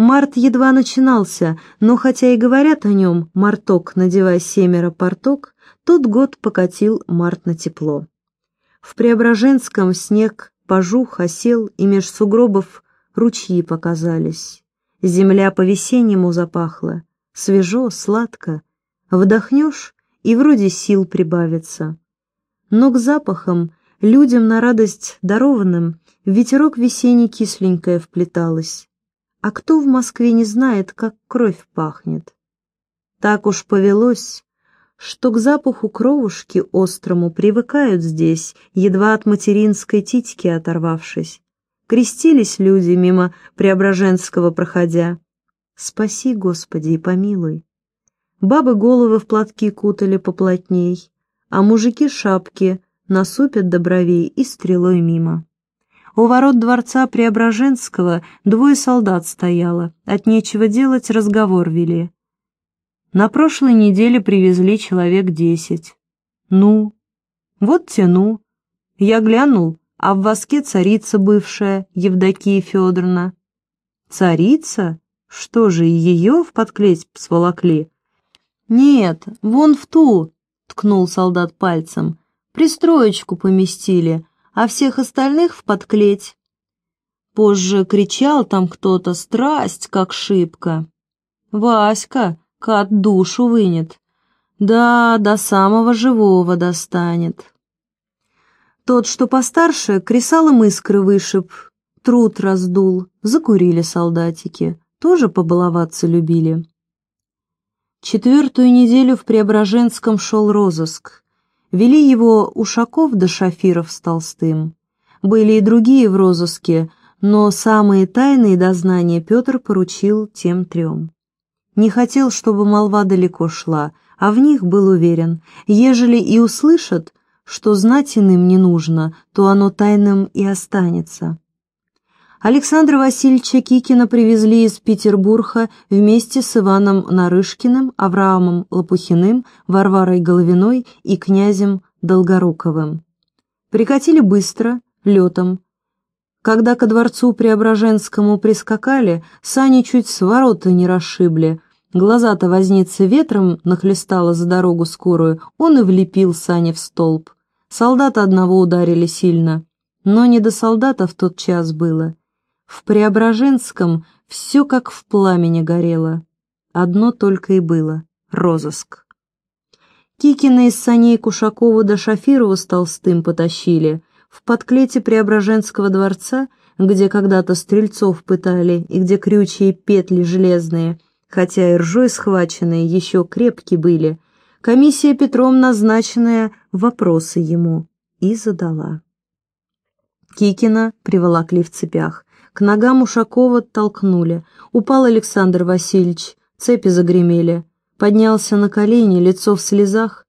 Март едва начинался, но хотя и говорят о нем «марток, надевай семеро порток», тот год покатил март на тепло. В Преображенском снег пожух, осел, и меж сугробов ручьи показались. Земля по-весеннему запахла, свежо, сладко. Вдохнешь, и вроде сил прибавится. Но к запахам, людям на радость дарованным, ветерок весенний кисленькое вплеталось. А кто в Москве не знает, как кровь пахнет? Так уж повелось, что к запаху кровушки острому привыкают здесь, едва от материнской титьки оторвавшись. Крестились люди мимо Преображенского проходя. Спаси, Господи, и помилуй. Бабы головы в платки кутали поплотней, а мужики шапки насупят до бровей и стрелой мимо. У ворот дворца Преображенского двое солдат стояло, от нечего делать разговор вели. На прошлой неделе привезли человек десять. Ну? Вот тяну. Я глянул, а в воске царица бывшая, Евдокия Федоровна. Царица? Что же, ее в подклеть сволокли? Нет, вон в ту, ткнул солдат пальцем. Пристроечку поместили, а всех остальных в подклеть. Позже кричал там кто-то «Страсть, как шибко!» «Васька, кат душу вынет!» «Да, до самого живого достанет!» Тот, что постарше, кресалом искры вышиб, труд раздул, закурили солдатики, тоже побаловаться любили. Четвертую неделю в Преображенском шел розыск. Вели его Ушаков да Шафиров с Толстым. Были и другие в розыске, но самые тайные дознания Петр поручил тем трем. Не хотел, чтобы молва далеко шла, а в них был уверен, ежели и услышат, что знать иным не нужно, то оно тайным и останется. Александра Васильевича Кикина привезли из Петербурга вместе с Иваном Нарышкиным, Авраамом Лопухиным, Варварой Головиной и князем Долгоруковым. Прикатили быстро, летом. Когда ко дворцу Преображенскому прискакали, сани чуть с ворота не расшибли. Глаза-то возница ветром нахлестала за дорогу скорую, он и влепил сани в столб. Солдата одного ударили сильно. Но не до солдата в тот час было. В Преображенском все как в пламени горело. Одно только и было — розыск. Кикина из саней Кушакову до Шафирова с Толстым потащили. В подклете Преображенского дворца, где когда-то стрельцов пытали и где крючья и петли железные, хотя и ржой схваченные, еще крепкие были, комиссия Петром назначенная вопросы ему и задала. Кикина приволокли в цепях. Ногам Ушакова толкнули. Упал Александр Васильевич, цепи загремели. Поднялся на колени, лицо в слезах.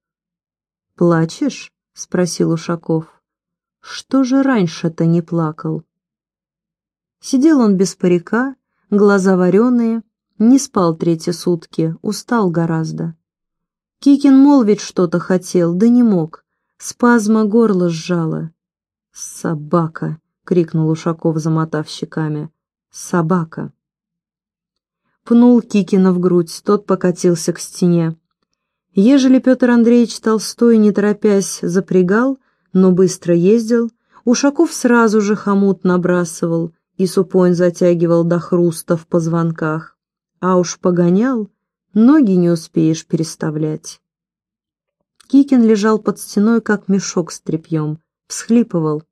«Плачешь?» — спросил Ушаков. «Что же раньше-то не плакал?» Сидел он без парика, глаза вареные, не спал третьи сутки, устал гораздо. Кикин молвить что-то хотел, да не мог. Спазма горло сжала. «Собака!» — крикнул Ушаков, замотав щеками. «Собака!» Пнул Кикина в грудь, тот покатился к стене. Ежели Петр Андреевич Толстой, не торопясь, запрягал, но быстро ездил, Ушаков сразу же хомут набрасывал и супонь затягивал до хруста в позвонках. А уж погонял, ноги не успеешь переставлять. Кикин лежал под стеной, как мешок с тряпьем, всхлипывал.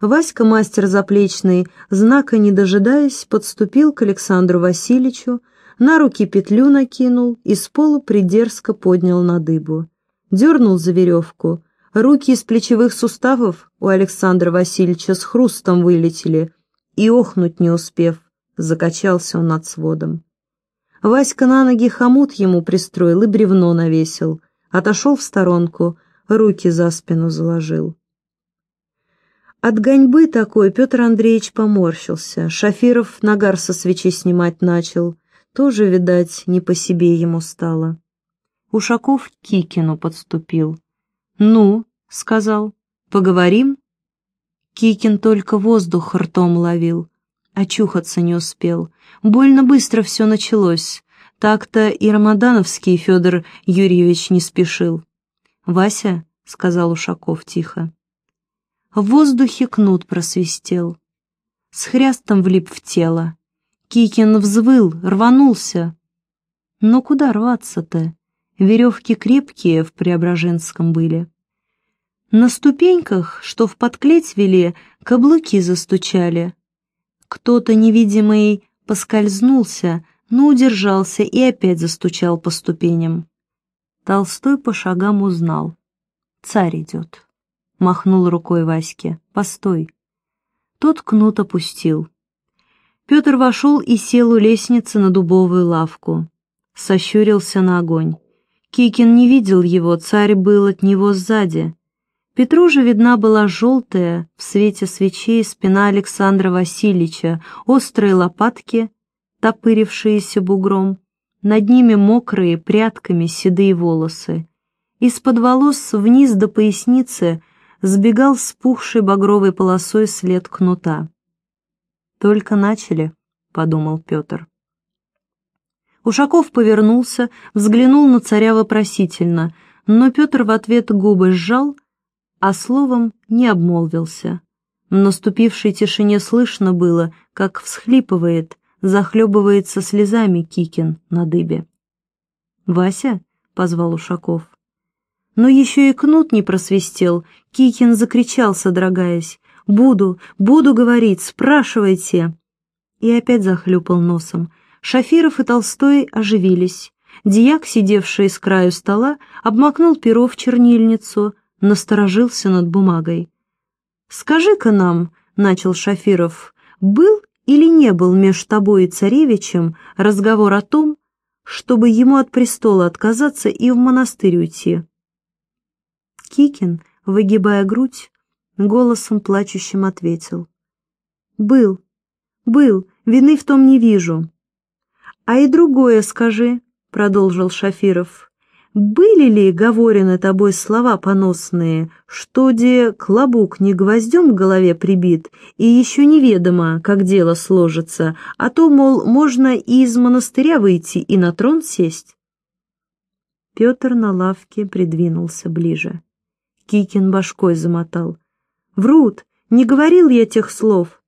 Васька, мастер заплечный, знака не дожидаясь, подступил к Александру Васильевичу, на руки петлю накинул и с полу придерзко поднял на дыбу. Дернул за веревку. Руки из плечевых суставов у Александра Васильевича с хрустом вылетели, и охнуть не успев, закачался он над сводом. Васька на ноги хомут ему пристроил и бревно навесил, отошел в сторонку, руки за спину заложил. От гоньбы такой Петр Андреевич поморщился. Шафиров нагар со свечи снимать начал. Тоже, видать, не по себе ему стало. Ушаков к Кикину подступил. «Ну», — сказал, — «поговорим?» Кикин только воздух ртом ловил. Очухаться не успел. Больно быстро все началось. Так-то и Рамадановский Федор Юрьевич не спешил. «Вася», — сказал Ушаков тихо. В воздухе кнут просвистел. С хрястом влип в тело. Кикин взвыл, рванулся. Но куда рваться-то? Веревки крепкие в Преображенском были. На ступеньках, что в подклеть вели, каблуки застучали. Кто-то невидимый поскользнулся, но удержался и опять застучал по ступеням. Толстой по шагам узнал. «Царь идет», — махнул рукой Ваське. «Постой». Тот кнут опустил. Петр вошел и сел у лестницы на дубовую лавку. Сощурился на огонь. Кикин не видел его, царь был от него сзади. Петру же видна была желтая, в свете свечей, спина Александра Васильевича, острые лопатки, топырившиеся бугром, над ними мокрые прядками седые волосы. Из-под волос вниз до поясницы сбегал спухшей багровой полосой след кнута. «Только начали», — подумал Петр. Ушаков повернулся, взглянул на царя вопросительно, но Петр в ответ губы сжал, а словом не обмолвился. В наступившей тишине слышно было, как всхлипывает, захлебывается слезами Кикин на дыбе. «Вася?» — позвал Ушаков. Но еще и кнут не просвистел, Кикин закричал, содрогаясь. «Буду, буду говорить, спрашивайте!» И опять захлюпал носом. Шафиров и Толстой оживились. Дьяк, сидевший с краю стола, обмакнул перо в чернильницу, насторожился над бумагой. «Скажи-ка нам», — начал Шафиров, — «был или не был меж тобой и царевичем разговор о том, чтобы ему от престола отказаться и в монастырь уйти?» Кикин, выгибая грудь, голосом плачущим ответил. «Был, был, вины в том не вижу». «А и другое скажи», — продолжил Шафиров. «Были ли говорены тобой слова поносные, что де клобук не гвоздем к голове прибит, и еще неведомо, как дело сложится, а то, мол, можно и из монастыря выйти и на трон сесть?» Петр на лавке придвинулся ближе. Кикин башкой замотал. «Врут! Не говорил я тех слов!»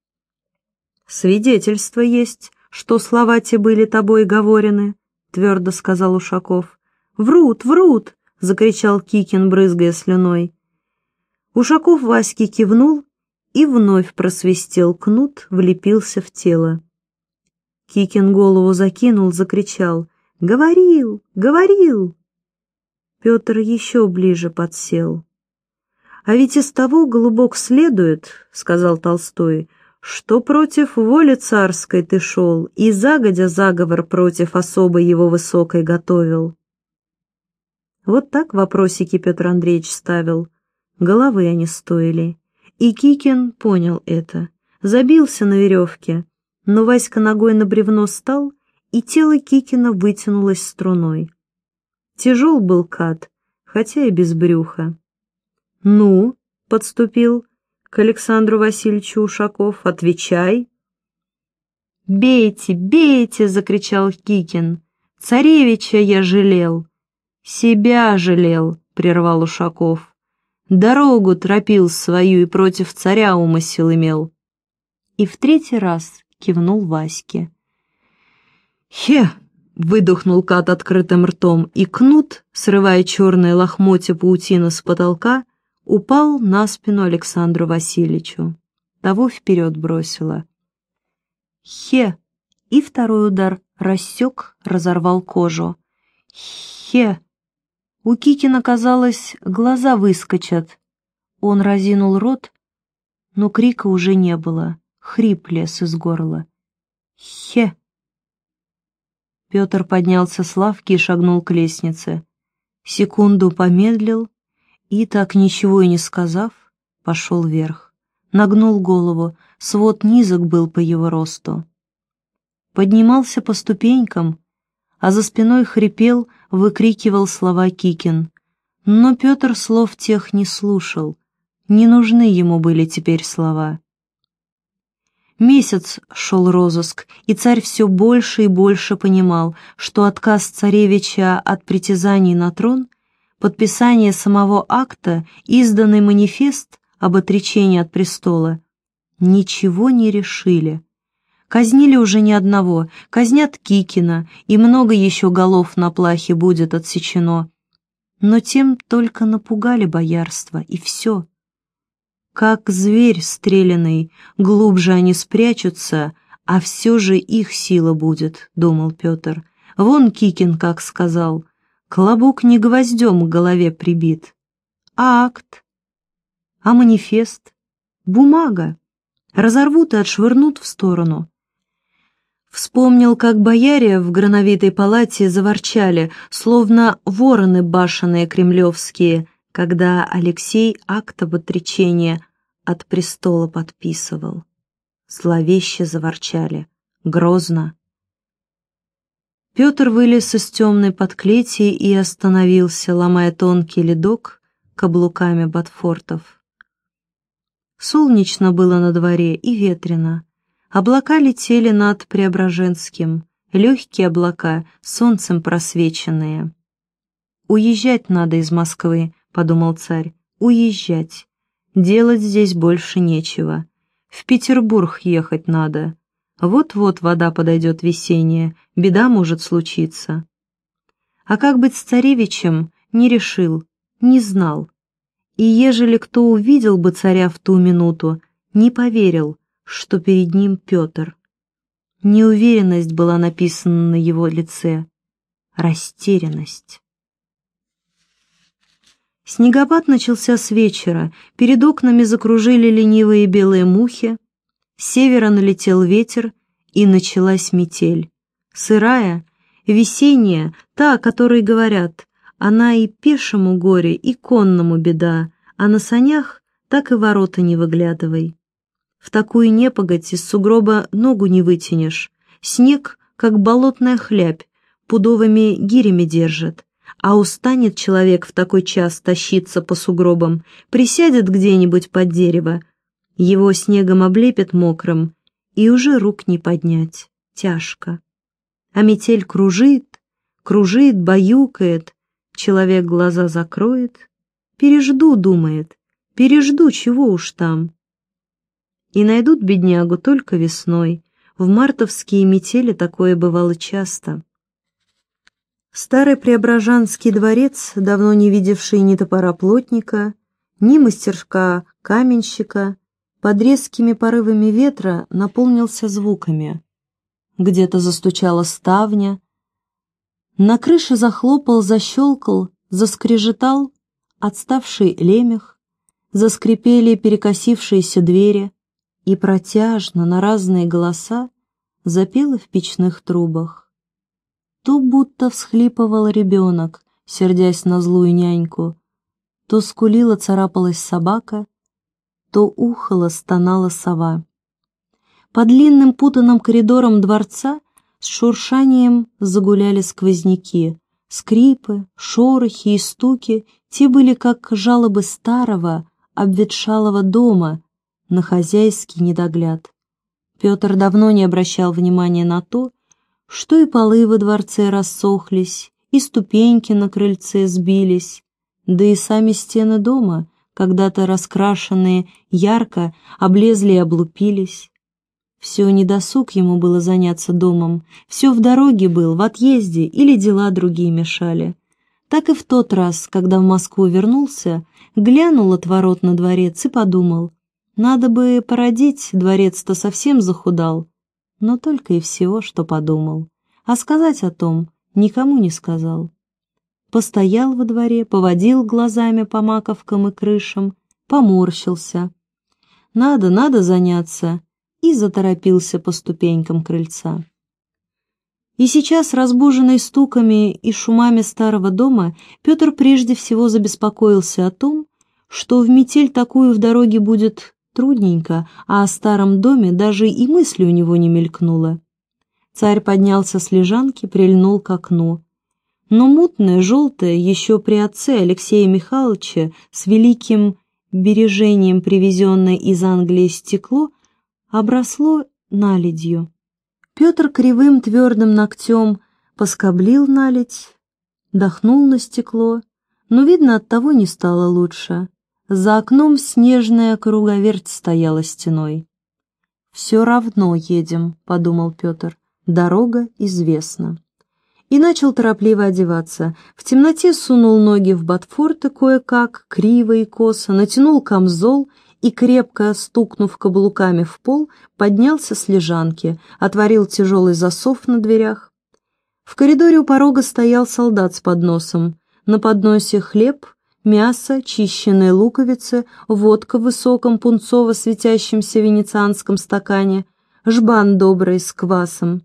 «Свидетельство есть, что слова те были тобой говорены», — твердо сказал Ушаков. «Врут, врут!» — закричал Кикин, брызгая слюной. Ушаков Ваське кивнул и вновь просвистел кнут, влепился в тело. Кикин голову закинул, закричал. «Говорил! Говорил!» Петр еще ближе подсел. «А ведь из того, голубок, следует, — сказал Толстой, — что против воли царской ты шел и загодя заговор против особой его высокой готовил». Вот так вопросики Петр Андреевич ставил. Головы они стоили. И Кикин понял это. Забился на веревке, но Васька ногой на бревно стал, и тело Кикина вытянулось струной. Тяжел был кат, хотя и без брюха. «Ну?» — подступил к Александру Васильевичу Ушаков. «Отвечай!» «Бейте, бейте!» — закричал Кикин. «Царевича я жалел!» «Себя жалел!» — прервал Ушаков. «Дорогу тропил свою и против царя умысел имел!» И в третий раз кивнул Ваське. «Хе!» — выдохнул кат открытым ртом, и кнут, срывая черные лохмотья паутины с потолка, упал на спину Александру Васильевичу. Того вперед бросило. Хе! И второй удар рассек, разорвал кожу. Хе! У Кикина, казалось, глаза выскочат. Он разинул рот, но крика уже не было. Хрип лез из горла. Хе! Петр поднялся с лавки и шагнул к лестнице. Секунду помедлил, и, так ничего и не сказав, пошел вверх. Нагнул голову, свод низок был по его росту. Поднимался по ступенькам, а за спиной хрипел, выкрикивал слова Кикин. Но Петр слов тех не слушал, не нужны ему были теперь слова. Месяц шел розыск, и царь все больше и больше понимал, что отказ царевича от притязаний на трон, подписание самого акта, изданный манифест об отречении от престола, ничего не решили. Казнили уже не одного, казнят Кикина, и много еще голов на плахе будет отсечено. Но тем только напугали боярство, и все. Как зверь стреляный, глубже они спрячутся, а все же их сила будет, — думал Петр. Вон Кикин как сказал, клобук не гвоздем к голове прибит. А акт? А манифест? Бумага. Разорвут и отшвырнут в сторону. Вспомнил, как бояре в грановитой палате заворчали, словно вороны башенные кремлевские, когда Алексей акт об отречении от престола подписывал. Зловеще заворчали, грозно. Петр вылез из темной подклети и остановился, ломая тонкий ледок каблуками ботфортов. Солнечно было на дворе и ветрено. Облака летели над Преображенским, легкие облака, солнцем просвеченные. «Уезжать надо из Москвы», — подумал царь, — «уезжать. Делать здесь больше нечего. В Петербург ехать надо. Вот-вот вода подойдет весенняя, беда может случиться. А как быть с царевичем, не решил, не знал. И ежели кто увидел бы царя в ту минуту, не поверил, что перед ним Петр. Неуверенность была написана на его лице, растерянность. Снегопад начался с вечера, перед окнами закружили ленивые белые мухи, с севера налетел ветер, и началась метель. Сырая, весенняя, та, о которой говорят, она и пешему горе, и конному беда, а на санях так и ворота не выглядывай. В такую непогодь из сугроба ногу не вытянешь. Снег, как болотная хлябь, пудовыми гирями держит. А устанет человек в такой час тащиться по сугробам, присядет где-нибудь под дерево, его снегом облепит мокрым, и уже рук не поднять, тяжко. А метель кружит, кружит, баюкает, человек глаза закроет, пережду, думает, пережду, чего уж там. И найдут беднягу только весной, в мартовские метели такое бывало часто. Старый Преображенский дворец, давно не видевший ни топора плотника, ни мастерка каменщика, под резкими порывами ветра наполнился звуками. Где-то застучала ставня, на крыше захлопал, защелкал, заскрежетал отставший лемех, заскрипели перекосившиеся двери, и протяжно на разные голоса запела в печных трубах то будто всхлипывал ребенок, сердясь на злую няньку, то скулила, царапалась собака, то ухала, стонала сова. По длинным путанным коридорам дворца с шуршанием загуляли сквозняки, скрипы, шорохи и стуки, те были как жалобы старого, обветшалого дома на хозяйский недогляд. Петр давно не обращал внимания на то, что и полы во дворце рассохлись, и ступеньки на крыльце сбились, да и сами стены дома, когда-то раскрашенные ярко, облезли и облупились. Все недосуг ему было заняться домом, все в дороге был, в отъезде или дела другие мешали. Так и в тот раз, когда в Москву вернулся, глянул от ворот на дворец и подумал, надо бы породить, дворец-то совсем захудал, но только и всего, что подумал. А сказать о том никому не сказал. Постоял во дворе, поводил глазами по маковкам и крышам, поморщился. Надо, надо заняться, и заторопился по ступенькам крыльца. И сейчас, разбуженный стуками и шумами старого дома, Петр прежде всего забеспокоился о том, что в метель такую в дороге будет трудненько, а о старом доме даже и мысли у него не мелькнуло. Царь поднялся с лежанки, прильнул к окну. Но мутное, желтое, еще при отце Алексея Михайловича с великим бережением привезенное из Англии стекло обросло наледью. Петр кривым твердым ногтем поскоблил наледь, дохнул на стекло, но, видно, от того не стало лучше. За окном снежная круговерть стояла стеной. «Все равно едем», — подумал Петр, — «дорога известна». И начал торопливо одеваться. В темноте сунул ноги в ботфорты кое-как, криво и косо, натянул камзол и, крепко стукнув каблуками в пол, поднялся с лежанки, отворил тяжелый засов на дверях. В коридоре у порога стоял солдат с подносом. На подносе хлеб, мясо, чищенные луковицы, водка в высоком пунцово-светящемся венецианском стакане, жбан добрый с квасом.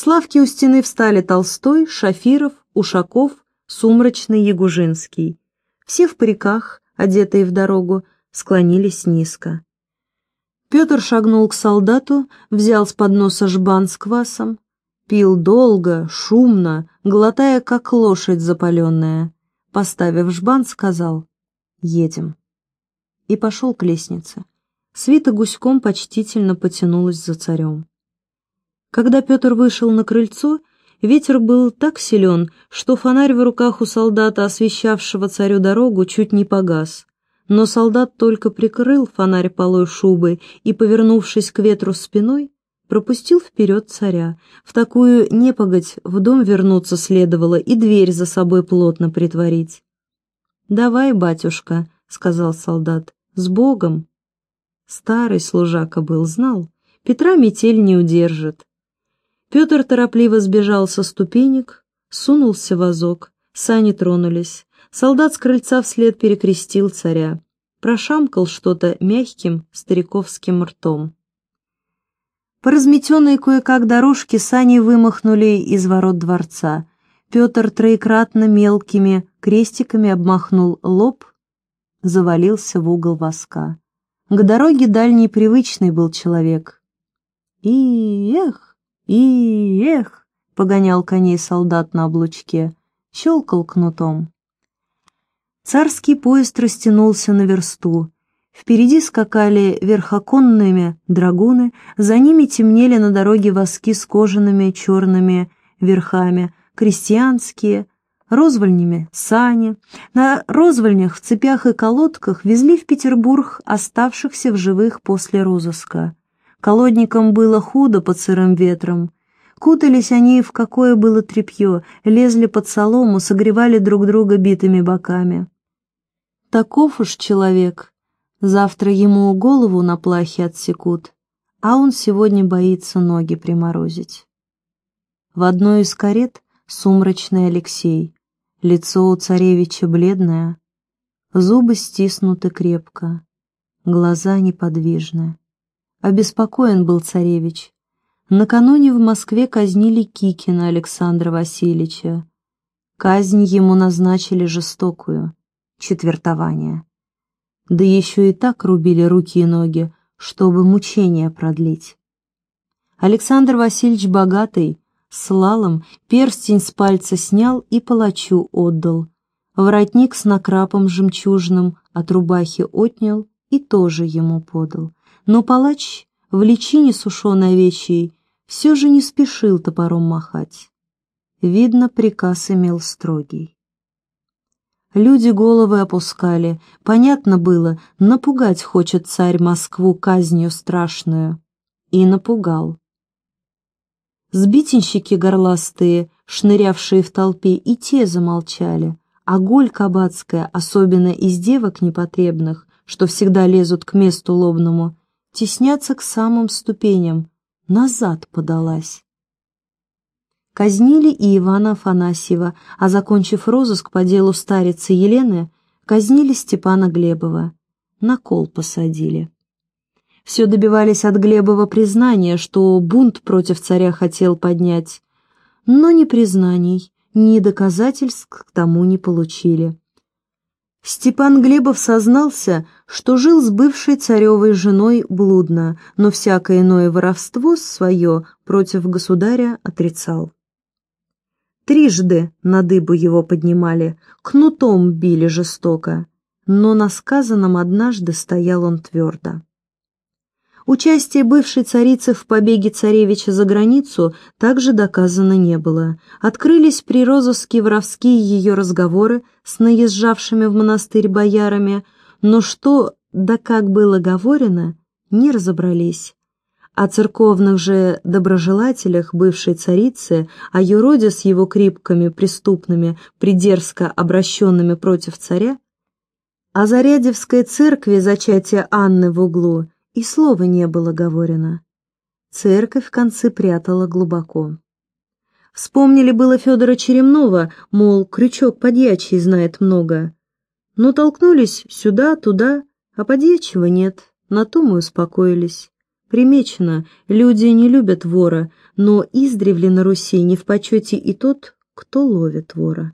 Славки у стены встали Толстой, Шафиров, Ушаков, Сумрачный Ягужинский. Все в париках, одетые в дорогу, склонились низко. Петр шагнул к солдату, взял с подноса жбан с квасом, Пил долго, шумно, глотая, как лошадь запаленная. Поставив жбан, сказал «Едем». И пошел к лестнице. Свита гуськом почтительно потянулась за царем. Когда Петр вышел на крыльцо, ветер был так силен, что фонарь в руках у солдата, освещавшего царю дорогу, чуть не погас. Но солдат только прикрыл фонарь полой шубы и, повернувшись к ветру спиной, пропустил вперед царя. В такую непогодь в дом вернуться следовало и дверь за собой плотно притворить. «Давай, батюшка», — сказал солдат, — «с Богом». Старый служака был, знал, Петра метель не удержит. Петр торопливо сбежал со ступенек, сунулся в вазок, сани тронулись. Солдат с крыльца вслед перекрестил царя. Прошамкал что-то мягким стариковским ртом. По разметенной кое-как дорожке сани вымахнули из ворот дворца. Петр троекратно мелкими крестиками обмахнул лоб, завалился в угол воска. К дороге дальний привычный был человек. «И эх, и эх!» — погонял коней солдат на облучке, щелкал кнутом. Царский поезд растянулся на версту, Впереди скакали верхоконными драгуны, за ними темнели на дороге воски с кожаными черными верхами, крестьянские, розвольнями сани. На розвольнях в цепях и колодках везли в Петербург оставшихся в живых после розыска. Колодникам было худо под сырым ветром. Кутались они в какое было тряпье, лезли под солому, согревали друг друга битыми боками. Таков уж человек, Завтра ему голову на плахе отсекут, а он сегодня боится ноги приморозить. В одной из карет сумрачный Алексей, лицо у царевича бледное, зубы стиснуты крепко, глаза неподвижны. Обеспокоен был царевич. Накануне в Москве казнили Кикина Александра Васильевича. Казнь ему назначили жестокую — четвертование да еще и так рубили руки и ноги, чтобы мучения продлить. Александр Васильевич богатый, слалом, перстень с пальца снял и палачу отдал. Воротник с накрапом жемчужным от рубахи отнял и тоже ему подал. Но палач в личине сушеной овечьей все же не спешил топором махать. Видно, приказ имел строгий. Люди головы опускали. Понятно было, напугать хочет царь Москву казнью страшную. И напугал. Сбитенщики горластые, шнырявшие в толпе, и те замолчали, а голь кабацкая, особенно из девок непотребных, что всегда лезут к месту лобному, теснятся к самым ступеням, назад подалась. Казнили и Ивана Афанасьева, а, закончив розыск по делу старицы Елены, казнили Степана Глебова. На кол посадили. Все добивались от Глебова признания, что бунт против царя хотел поднять, но ни признаний, ни доказательств к тому не получили. Степан Глебов сознался, что жил с бывшей царевой женой блудно, но всякое иное воровство свое против государя отрицал. Трижды на дыбу его поднимали, кнутом били жестоко, но на сказанном однажды стоял он твердо. Участие бывшей царицы в побеге царевича за границу также доказано не было. Открылись при розыске воровские ее разговоры с наезжавшими в монастырь боярами, но что да как было говорено, не разобрались. О церковных же доброжелателях бывшей царицы, о юроде с его крипками преступными, придерзко обращенными против царя, о Зарядевской церкви зачатия Анны в углу – и слова не было говорено. Церковь в конце прятала глубоко. Вспомнили было Федора Черемнова, мол, крючок подьячий знает много. Но толкнулись сюда, туда, а подьячего нет, на то мы успокоились. Примечено, люди не любят вора, но издревле на Руси не в почете и тот, кто ловит вора.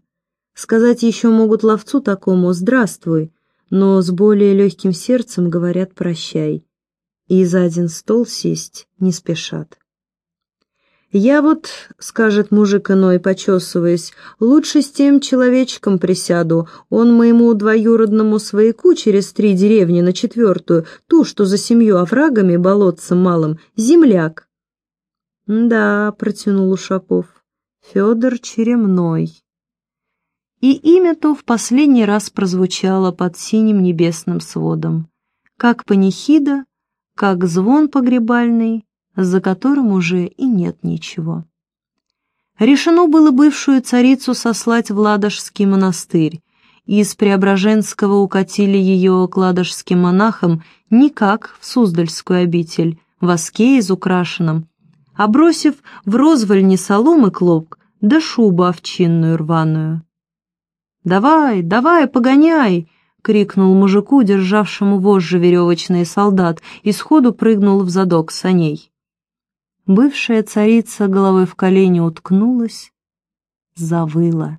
Сказать еще могут ловцу такому «здравствуй», но с более легким сердцем говорят «прощай» и за один стол сесть не спешат. «Я вот, — скажет мужик иной, почесываясь, — лучше с тем человечком присяду, он моему двоюродному свояку через три деревни на четвертую, ту, что за семью оврагами, болотцем малым, земляк». «Да, — протянул Ушаков, — Федор Черемной». И имя то в последний раз прозвучало под синим небесным сводом, как панихида как звон погребальный, за которым уже и нет ничего. Решено было бывшую царицу сослать в Ладожский монастырь, и из Преображенского укатили ее к ладожским монахам не как в Суздальскую обитель, в оске изукрашенном, а бросив в розвальни соломы клок да шубу овчинную рваную. «Давай, давай, погоняй!» — крикнул мужику, державшему вожжи веревочный солдат, и сходу прыгнул в задок саней. Бывшая царица головой в колени уткнулась, завыла.